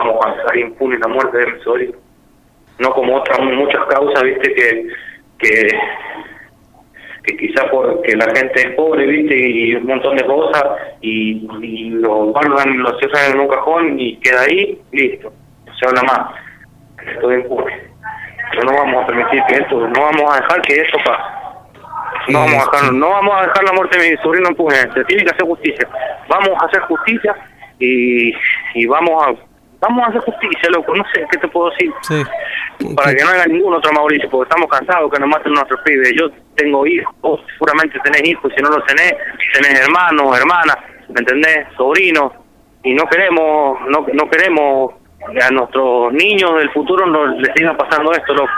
vamos a dejar impune la muerte de mi sobrino. No como otras muchas causas, viste, que, que, que quizás porque la gente es pobre, viste, y un montón de cosas, y, y lo guardan, lo cierran en un cajón y queda ahí, listo, no se habla más. Esto es impune. Pero no vamos a permitir que esto, no vamos a dejar que esto pase. No vamos a dejar, la muerte de mi sobrino impune. Se tiene que hacer justicia. Vamos a hacer justicia y, y vamos a vamos a hacer justicia, loco. No sé qué te puedo decir. Sí. Para que no haga ningún otro Mauricio, porque estamos cansados que nos maten nuestros pibes. Yo tengo hijos, vos seguramente tenés hijos, si no los tenés, tenés hermanos, hermanas, ¿me entendés? Sobrinos. Y no queremos, no, no queremos que a nuestros niños del futuro no les siga pasando esto, loco.